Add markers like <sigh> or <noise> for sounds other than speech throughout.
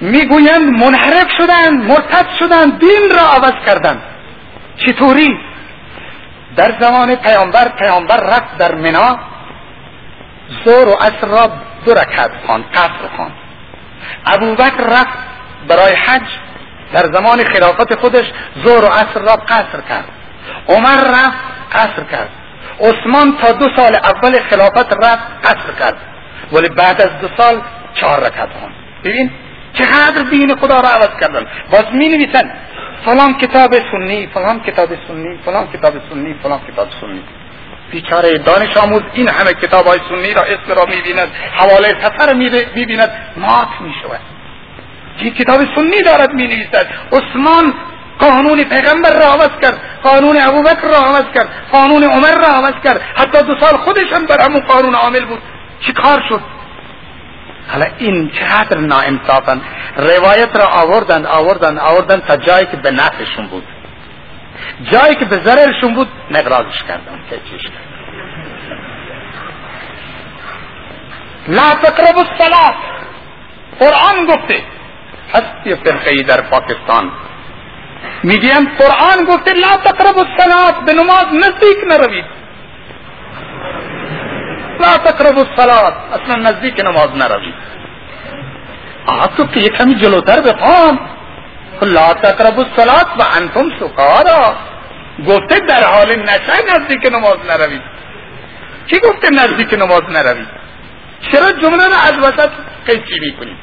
می‌گویند منحرف شدن مرتد شدن دین را عوض کردن چطوری؟ در زمان پیامبر پیامبر رفت در منا زور و عصر را دو رکعت خواند قصر خواند ابوبکر رفت برای حج در زمان خلافت خودش زور و عصر را قصر کرد. عمر رفت قصر کرد. عثمان تا دو سال اول خلافت رفت قصر کرد. ولی بعد از دو سال چهار رکعت خواند ببین چقدر دین خدا را عوض کردن. باز می نویسن فلان کتاب سنی فلان کتاب سنی فلان کتاب سنی فلان کتاب سنی. بیچاره دانش آموز این همه کتاب های سنی را اسم را می‌بیند حواله سفر می‌بیند. مات می‌شود. این کتاب سنی دارد می نویسد عثمان قانون پیغمبر را عوض کرد قانون ابوبکر را عوض کرد قانون عمر را عوض کرد. حتی دو سال خودش هم بر همون قانون عامل بود. چی کار شد؟ حالا این چقدر ناانصافن روایت را آوردن آوردن آوردن تا جایی که به نفعشون بود جایی که به ضررشون بود نقرازش کردن که چیش کردن لا تقرب الصلاة قرآن گفته هست یه فرقه در پاکستان میگیم قرآن گفته لا تقرب الصلاة به نماز نزدیک نروید لا تقرب الصلاة. اصلا نزدیک نماز نروید. تو که یک کمی جلوتر بخوام. لا تقرب الصلاة و انتم سکارا. گفته در حال نشه نزدیک نماز نروید. کی گفته نزدیک نماز نروید؟ چرا جمله را از وسط قیچی می‌کنید؟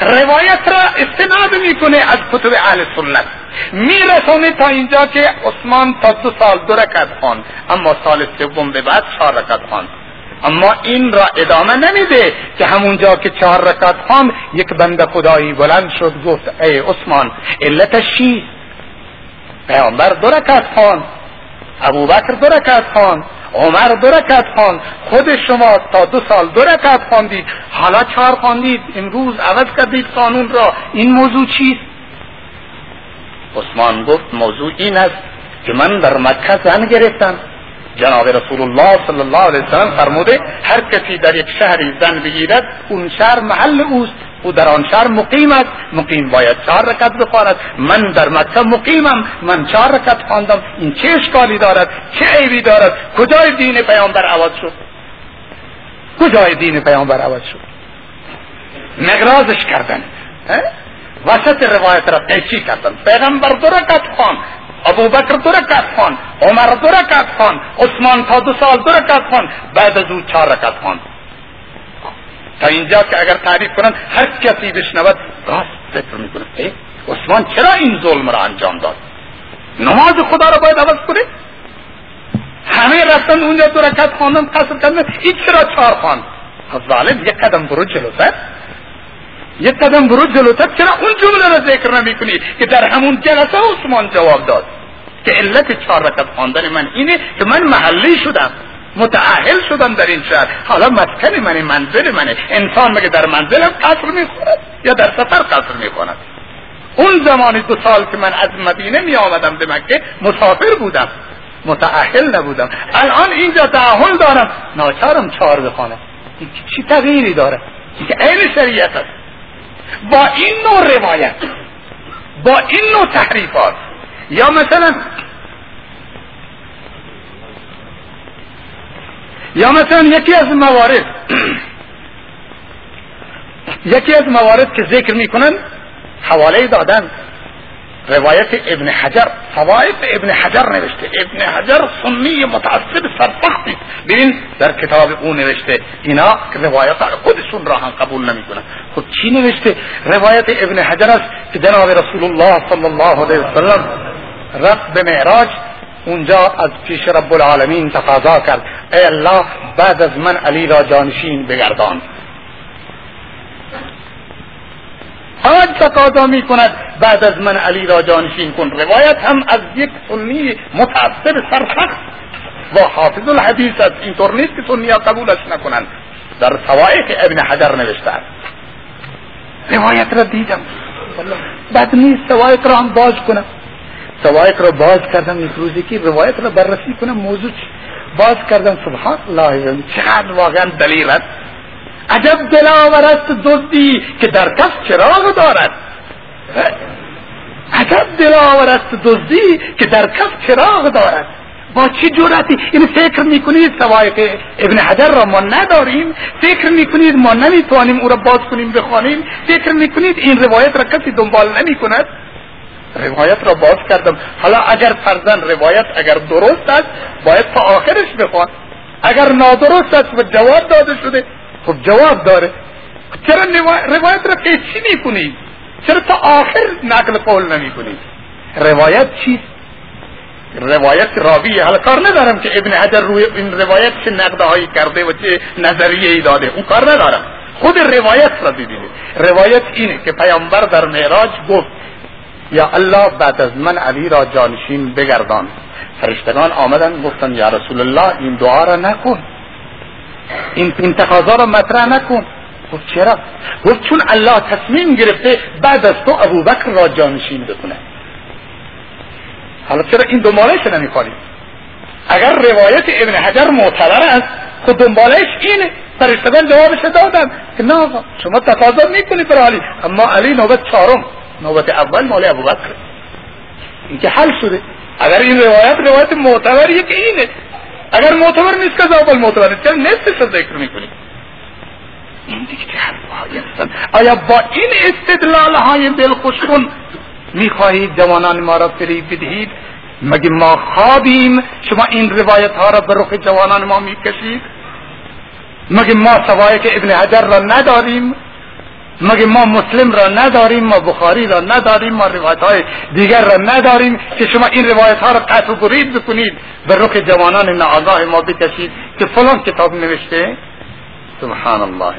روایت را استناد می‌کنه از کتب اهل سنت. میرسونه تا اینجا که عثمان تا دو سال دو رکت خواند اما سال سوم به بعد چهار رکعت خواند. اما این را ادامه نمیده که همونجا که چهار رکعت خواند یک بند خدایی بلند شد گفت ای عثمان علتش چیست پیامبر دو رکعت خواند ابوبکر دو رکعت خواند عمر دو رکعت خواند خود شما تا دو سال دو رکعت خواندید. حالا چهار خواندید امروز عوض کردید قانون را. این موضوع چیست؟ عثمان گفت موضوع این است که من در مکه زن گرفتم. جناب رسول الله صلی الله علیه وسلم فرموده هر کسی در یک شهری زن بگیرد اون شهر محل اوست. او در آن شهر مقیم است. مقیم باید چهار رکت بخواند. من در مکه مقیمم. من چهار رکت خواندم. این چه اشکالی دارد؟ چه عیبی دارد؟ کجای دین پیامبر عوض شد؟ کجای دین پیامبر عوض شد؟ نقرازش کردن. وسط روایت را قیچی کردن؟ پیغمبر دو رکعت خواند. ابو بکر دو رکعت خواند. عمر دو رکعت خواند عثمان تا دو سال دو رکعت خواند بعد از او چهار رکعت خواند. تا اینجا که اگر تعریف کنن هر کسی بشنود راست فکر می‌کنه عثمان چرا این ظلم را انجام داد؟ نماز خدا را باید عوض کنه؟ همه رفتن اونجا دو رکعت خواندن قصر کردن این چرا چهار خواند. از ظالم یک قدم برو جلوتر. یک قدم برو جلوتر چرا اون جمله را ذکر نمی کنی که در همون جلسه عثمان جواب داد؟ که علت چهار رکت خواندن من اینه که من محلی شدم متعهل شدم در این شهر. حالا مسکن منه منزل منه انسان مگه در منزلم قصر می‌خورد یا در سفر قصر می‌کند اون زمان دو سال که من از مدینه می آمدم به مکه مسافر بودم متعهل نبودم. الان اینجا تعهل دارم. ناچارم چهار بخوانم. چی تغییری داره؟ که عین شریعت است؟ با این نوع روایت با این نوع تحریفات یا مثلا یا مثلا یکی از موارد <clears throat> یکی از موارد که ذکر می‌کنن حواله دادن. روایت ابن حجر فواید ابن حجر نوشته. ابن حجر سنی متعصب سرسختی ببین در کتاب او نوشته. اینا روایت خودشون را هم قبول نمی‌کنن. خود چی نوشته؟ روایت ابن حجر است که جناب رسول الله صلی الله علیه وسلم رفت به معراج اونجا از پیش رب العالمین تقاضا کرد. ای الله بعد از من علی را جانشین بگردان. آج تقاضا می کند بعد از من علی را جانشین کن. روایت هم از یک سنی متعصب سرسخت. و حافظ الحدیث است. اینطور نیست که سنی قبولش نکنند. در سوائق ابن حجر نوشته است. روایت را دیدم. بعد نیست سوائق را هم باز کنم. سوایق را باز کردم یک روزی که روایت را بررسی کنم موضوع باز کردم سبحان الله چقدر واقعا دلیل است؟ عجب دلاور است دزدی که در کف چراغ دارد. عجب دلاور است دزدی که در کف چراغ دارد. با چه جرأتی؟ این فکر می‌کنید سوایق ابن حجر را ما نداریم. فکر می‌کنید ما نمی‌توانیم او را باز کنیم بخوانیم. فکر می‌کنید این روایت را کسی دنبال نمی‌کند؟ روایت را باز کردم. حالا اگر فرزن روایت اگر درست است باید تا آخرش بخوان. اگر نادرست است و جواب داده شده. خب جواب داره. چرا روایت را پیچی می‌کنید چرا تا آخر نقل قول نمی‌کنید روایت چیست؟ روایت راوی حالا کار ندارم که ابن حجر روی این روایت چه نقده هایی کرده و چه نظریه ای داده. اون کار ندارم. خود روایت را ببینید. روایت اینه که پیامبر در معراج گفت یا الله بعد از من علی را جانشین بگردان. فرشتگان آمدن گفتن یا رسول الله این دعا را نکن. این این تقاضا را مطرح نکن. گفت چرا؟ گفت چون الله تصمیم گرفته بعد از تو ابوبکر را جانشین بکنه. حالا چرا این دنبالش نمی‌خوانید اگر روایت ابن حجر معتبر است خود دنبالش اینه. فرشتگان جوابش دادن که نه شما تقاضا می‌کنید برای علی. اما علی نوبت چهارم. نوبت اول مال ابوبکر. این که حل شده. اگر این روایت روایت معتبریه که اینه. اگر معتبر نیست که اول معتبر چرا نصفش ذکر می‌کنید این دیگه چه آیا با این استدلال های دلخوشکن می‌خواهید جوانان ما را فریب بدهید؟ مگه ما خوابیم؟ شما این روایت ها را به رخ جوانان ما می‌کشید؟ مگه ما که ابن حجر را نداریم؟ مگه ما مسلم را نداریم ما بخاری را نداریم ما روایت های دیگر را نداریم که شما این روایت ها را قطع و برید بکنید به رخ جوانان ناآگاه ما بکشید که فلان کتاب نوشته؟ سبحان الله